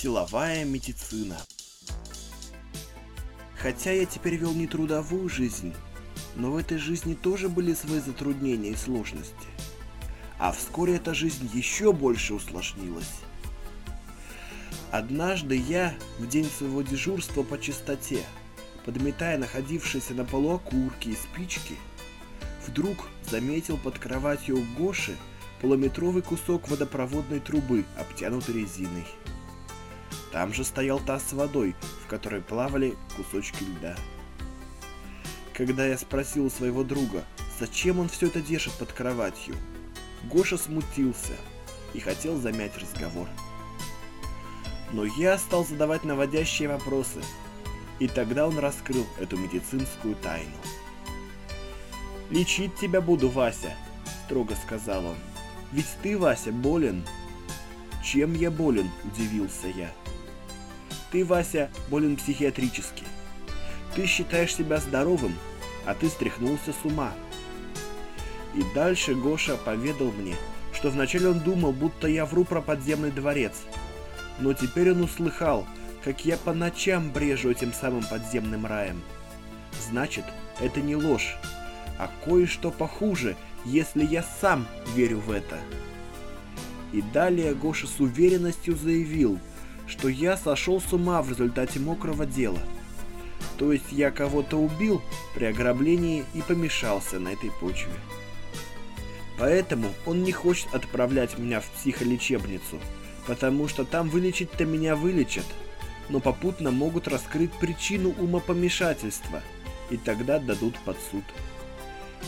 Силовая медицина. Хотя я теперь вел не трудовую жизнь, но в этой жизни тоже были свои затруднения и сложности. А вскоре эта жизнь еще больше усложнилась. Однажды я, в день своего дежурства по чистоте, подметая находившиеся на полу окурки и спички, вдруг заметил под кроватью Гоши полуметровый кусок водопроводной трубы, обтянутый резиной. Там же стоял таз с водой, в которой плавали кусочки льда. Когда я спросил у своего друга, зачем он все это держит под кроватью, Гоша смутился и хотел замять разговор. Но я стал задавать наводящие вопросы, и тогда он раскрыл эту медицинскую тайну. «Лечить тебя буду, Вася», — строго сказал он. «Ведь ты, Вася, болен». «Чем я болен?» – удивился я. Ты, Вася, болен психиатрически. Ты считаешь себя здоровым, а ты стряхнулся с ума. И дальше Гоша поведал мне, что вначале он думал, будто я вру про подземный дворец. Но теперь он услыхал, как я по ночам брежу этим самым подземным раем. Значит, это не ложь, а кое-что похуже, если я сам верю в это. И далее Гоша с уверенностью заявил, что я сошел с ума в результате мокрого дела. То есть я кого-то убил при ограблении и помешался на этой почве. Поэтому он не хочет отправлять меня в психолечебницу, потому что там вылечить-то меня вылечат, но попутно могут раскрыть причину умопомешательства, и тогда дадут под суд.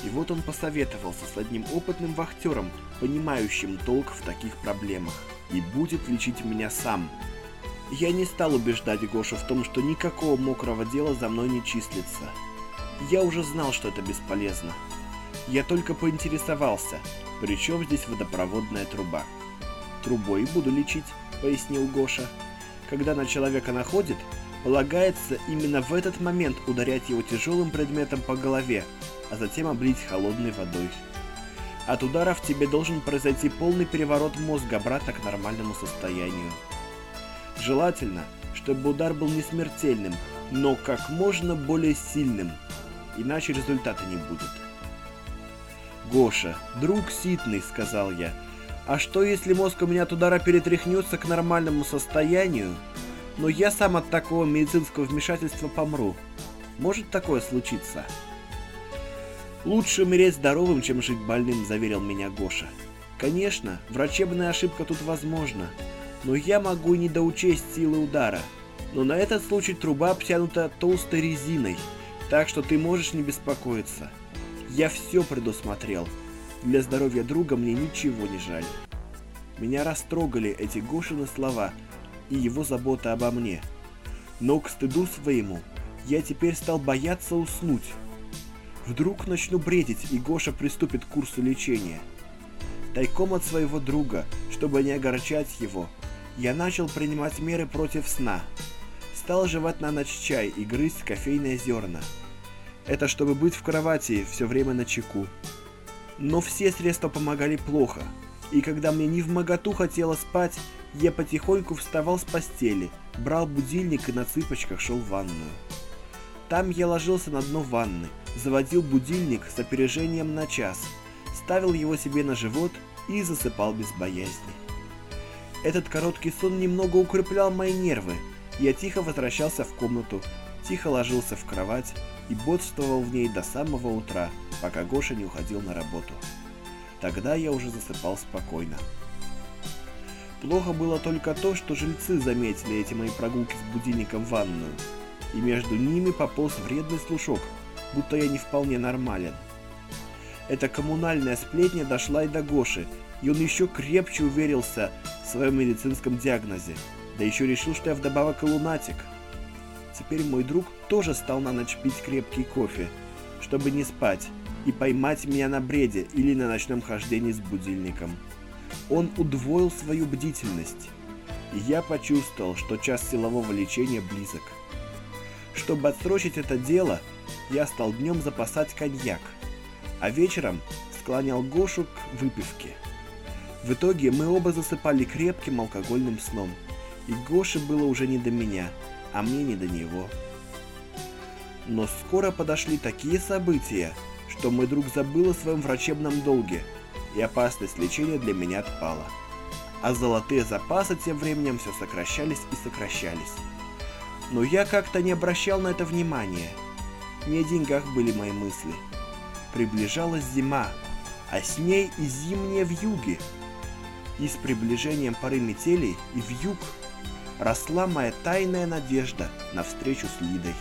И вот он посоветовался с одним опытным вахтером, понимающим толк в таких проблемах, и будет лечить меня сам, я не стал убеждать Гошу в том, что никакого мокрого дела за мной не числится. Я уже знал, что это бесполезно. Я только поинтересовался, при чем здесь водопроводная труба. «Трубой буду лечить», — пояснил Гоша. «Когда на человека находит, полагается именно в этот момент ударять его тяжелым предметом по голове, а затем облить холодной водой. От ударов тебе должен произойти полный переворот мозга обратно к нормальному состоянию. Желательно, чтобы удар был не смертельным, но как можно более сильным, иначе результата не будет. «Гоша, друг ситный», — сказал я, — «а что, если мозг у меня от удара перетряхнется к нормальному состоянию, но я сам от такого медицинского вмешательства помру? Может такое случиться?» «Лучше умереть здоровым, чем жить больным», — заверил меня Гоша. «Конечно, врачебная ошибка тут возможна, но я могу не доучесть силы удара. Но на этот случай труба обтянута толстой резиной, так что ты можешь не беспокоиться. Я все предусмотрел. Для здоровья друга мне ничего не жаль. Меня растрогали эти Гошины слова и его забота обо мне. Но к стыду своему я теперь стал бояться уснуть. Вдруг начну бредить, и Гоша приступит к курсу лечения. Тайком от своего друга, чтобы не огорчать его, я начал принимать меры против сна. Стал жевать на ночь чай и грызть кофейные зерна. Это чтобы быть в кровати все время на чеку. Но все средства помогали плохо, и когда мне не в моготу хотелось спать, я потихоньку вставал с постели, брал будильник и на цыпочках шел в ванную. Там я ложился на дно ванны, заводил будильник с опережением на час, ставил его себе на живот и засыпал без боязни. Этот короткий сон немного укреплял мои нервы. Я тихо возвращался в комнату, тихо ложился в кровать и бодрствовал в ней до самого утра, пока Гоша не уходил на работу. Тогда я уже засыпал спокойно. Плохо было только то, что жильцы заметили эти мои прогулки с будильником в ванную, и между ними пополз вредный слушок, будто я не вполне нормален. Эта коммунальная сплетня дошла и до Гоши, и он еще крепче уверился в своем медицинском диагнозе, да еще решил, что я вдобавок и лунатик. Теперь мой друг тоже стал на ночь пить крепкий кофе, чтобы не спать и поймать меня на бреде или на ночном хождении с будильником. Он удвоил свою бдительность, и я почувствовал, что час силового лечения близок. Чтобы отсрочить это дело, я стал днем запасать коньяк, а вечером склонял Гошу к выпивке. В итоге мы оба засыпали крепким алкогольным сном, И Гоше было уже не до меня, а мне не до него. Но скоро подошли такие события, что мой друг забыл о своем врачебном долге, и опасность лечения для меня отпала. А золотые запасы тем временем все сокращались и сокращались. Но я как-то не обращал на это внимания. Не о деньгах были мои мысли. Приближалась зима, а с ней и зимние вьюги. И с приближением поры метелей и вьюг росла моя тайная надежда на встречу с Лидой.